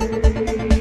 ¡Gracias!